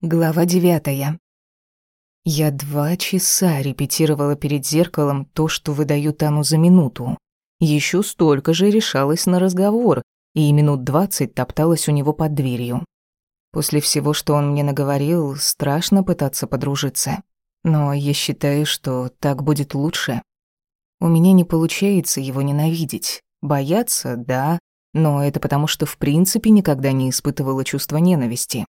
Глава девятая. Я два часа репетировала перед зеркалом то, что выдаю Тану за минуту. Еще столько же решалась на разговор, и минут двадцать топталась у него под дверью. После всего, что он мне наговорил, страшно пытаться подружиться. Но я считаю, что так будет лучше. У меня не получается его ненавидеть. Бояться, да, но это потому, что в принципе никогда не испытывала чувства ненависти.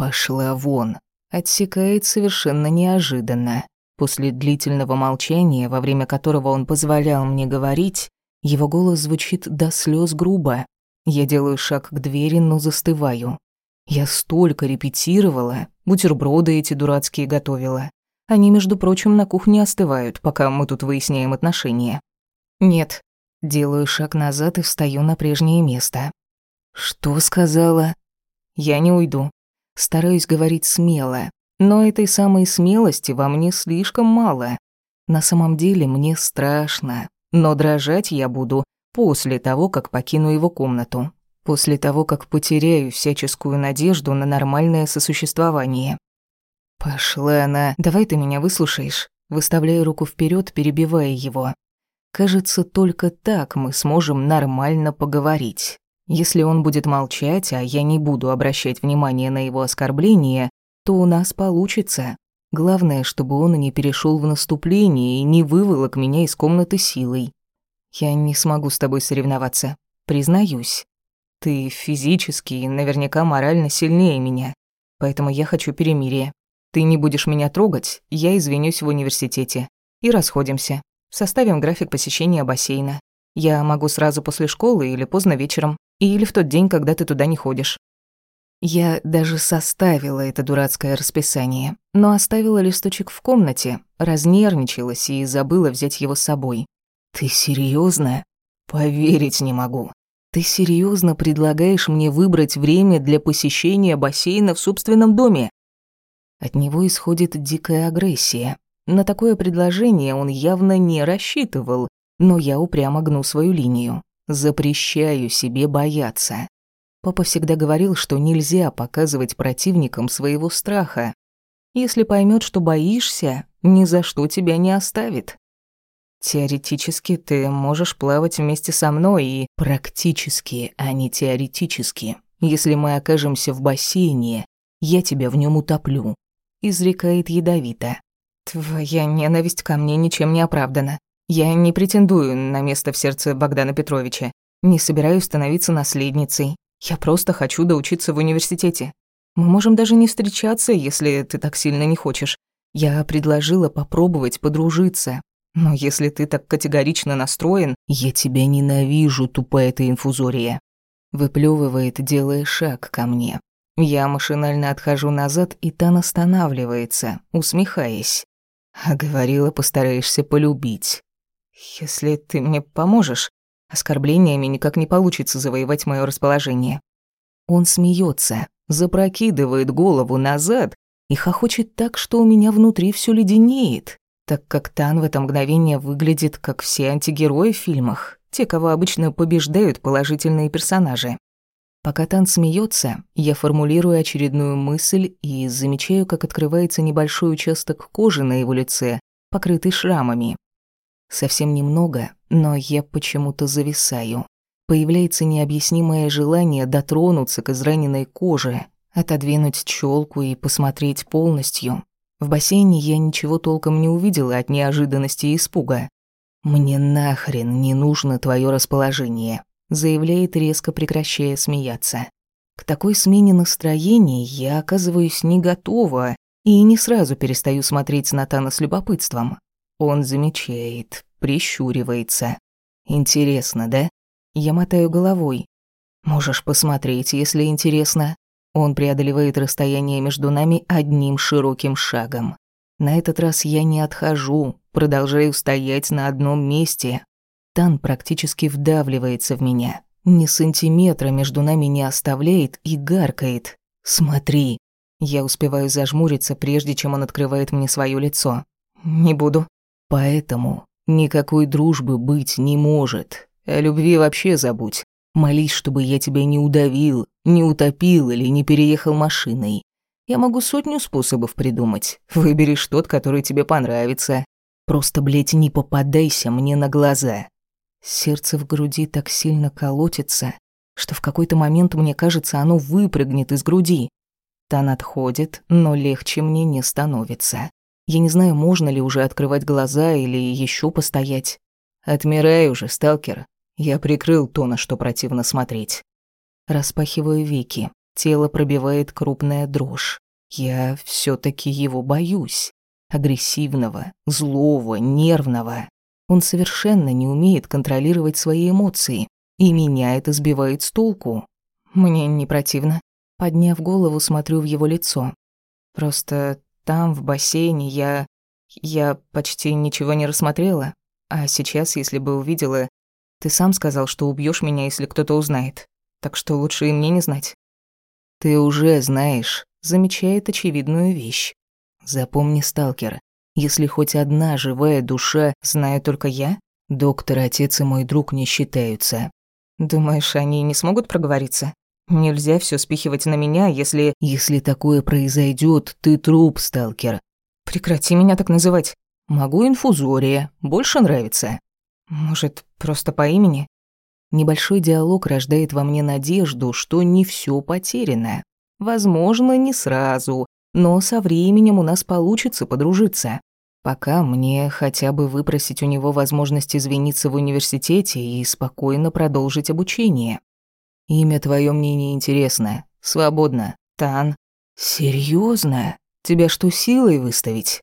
«Пошла вон», отсекает совершенно неожиданно. После длительного молчания, во время которого он позволял мне говорить, его голос звучит до слез грубо. Я делаю шаг к двери, но застываю. Я столько репетировала, бутерброды эти дурацкие готовила. Они, между прочим, на кухне остывают, пока мы тут выясняем отношения. Нет. Делаю шаг назад и встаю на прежнее место. Что сказала? Я не уйду. Стараюсь говорить смело, но этой самой смелости во мне слишком мало. На самом деле мне страшно, но дрожать я буду после того, как покину его комнату, после того, как потеряю всяческую надежду на нормальное сосуществование. Пошла она, давай ты меня выслушаешь, выставляя руку вперед, перебивая его. Кажется, только так мы сможем нормально поговорить. Если он будет молчать, а я не буду обращать внимания на его оскорбления, то у нас получится. Главное, чтобы он не перешел в наступление и не выволок меня из комнаты силой. Я не смогу с тобой соревноваться, признаюсь. Ты физически и наверняка морально сильнее меня, поэтому я хочу перемирия. Ты не будешь меня трогать, я извинюсь в университете. И расходимся. Составим график посещения бассейна. Я могу сразу после школы или поздно вечером. Или в тот день, когда ты туда не ходишь. Я даже составила это дурацкое расписание, но оставила листочек в комнате, разнервничалась и забыла взять его с собой. Ты серьезно? Поверить не могу. Ты серьезно предлагаешь мне выбрать время для посещения бассейна в собственном доме? От него исходит дикая агрессия. На такое предложение он явно не рассчитывал, но я упрямо гну свою линию. Запрещаю себе бояться. Папа всегда говорил, что нельзя показывать противникам своего страха. Если поймет, что боишься, ни за что тебя не оставит. Теоретически ты можешь плавать вместе со мной и практически, а не теоретически. Если мы окажемся в бассейне, я тебя в нем утоплю. Изрекает ядовито. Твоя ненависть ко мне ничем не оправдана. Я не претендую на место в сердце Богдана Петровича. Не собираюсь становиться наследницей. Я просто хочу доучиться в университете. Мы можем даже не встречаться, если ты так сильно не хочешь. Я предложила попробовать подружиться. Но если ты так категорично настроен, я тебя ненавижу, тупая ты инфузория. Выплёвывает, делая шаг ко мне. Я машинально отхожу назад, и Тан останавливается, усмехаясь. А говорила, постараешься полюбить. Если ты мне поможешь, оскорблениями никак не получится завоевать мое расположение. Он смеется, запрокидывает голову назад и хохочет так, что у меня внутри все леденеет, так как Тан в это мгновение выглядит как все антигерои в фильмах, те, кого обычно побеждают положительные персонажи. Пока Тан смеется, я формулирую очередную мысль и замечаю, как открывается небольшой участок кожи на его лице, покрытый шрамами. Совсем немного, но я почему-то зависаю. Появляется необъяснимое желание дотронуться к израненной коже, отодвинуть челку и посмотреть полностью. В бассейне я ничего толком не увидела от неожиданности и испуга. «Мне нахрен не нужно твое расположение», заявляет, резко прекращая смеяться. К такой смене настроения я оказываюсь не готова и не сразу перестаю смотреть на Тана с любопытством. Он замечает, прищуривается. Интересно, да? Я мотаю головой. Можешь посмотреть, если интересно. Он преодолевает расстояние между нами одним широким шагом. На этот раз я не отхожу, продолжаю стоять на одном месте. Тан практически вдавливается в меня. Ни сантиметра между нами не оставляет и гаркает. «Смотри». Я успеваю зажмуриться, прежде чем он открывает мне свое лицо. «Не буду». Поэтому никакой дружбы быть не может. О любви вообще забудь. Молись, чтобы я тебя не удавил, не утопил или не переехал машиной. Я могу сотню способов придумать. Выберешь тот, который тебе понравится. Просто, блядь, не попадайся мне на глаза. Сердце в груди так сильно колотится, что в какой-то момент мне кажется, оно выпрыгнет из груди. Тан отходит, но легче мне не становится. Я не знаю, можно ли уже открывать глаза или еще постоять. Отмирай уже, сталкер. Я прикрыл то, на что противно смотреть. Распахиваю веки. Тело пробивает крупная дрожь. Я все таки его боюсь агрессивного, злого, нервного. Он совершенно не умеет контролировать свои эмоции, и меня это сбивает с толку. Мне не противно. Подняв голову, смотрю в его лицо. Просто там, в бассейне, я... Я почти ничего не рассмотрела. А сейчас, если бы увидела... Ты сам сказал, что убьешь меня, если кто-то узнает. Так что лучше и мне не знать. Ты уже знаешь, замечает очевидную вещь. Запомни, сталкер, если хоть одна живая душа знаю только я, доктор, отец и мой друг не считаются. Думаешь, они не смогут проговориться? Нельзя все спихивать на меня, если... Если такое произойдет, ты труп, сталкер. Прекрати меня так называть. Могу инфузория, больше нравится. Может, просто по имени? Небольшой диалог рождает во мне надежду, что не все потеряно. Возможно, не сразу, но со временем у нас получится подружиться. Пока мне хотя бы выпросить у него возможность извиниться в университете и спокойно продолжить обучение. Имя твое мне не интересно. Свободно. Тан. Серьезно? Тебя что, силой выставить?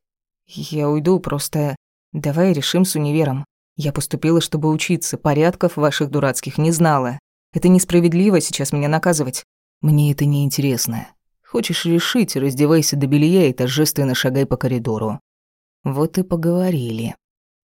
Я уйду, просто... Давай решим с универом. Я поступила, чтобы учиться, порядков ваших дурацких не знала. Это несправедливо сейчас меня наказывать. Мне это не интересно. Хочешь решить, раздевайся до белья и торжественно шагай по коридору. Вот и поговорили.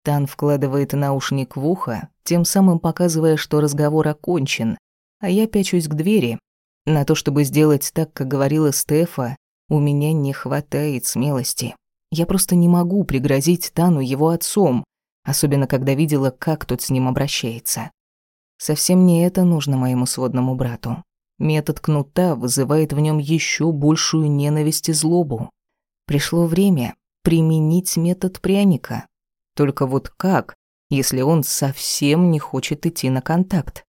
Тан вкладывает наушник в ухо, тем самым показывая, что разговор окончен, а я пячусь к двери. На то, чтобы сделать так, как говорила Стефа, у меня не хватает смелости. Я просто не могу пригрозить Тану его отцом, особенно когда видела, как тот с ним обращается. Совсем не это нужно моему сводному брату. Метод кнута вызывает в нем еще большую ненависть и злобу. Пришло время применить метод пряника. Только вот как, если он совсем не хочет идти на контакт?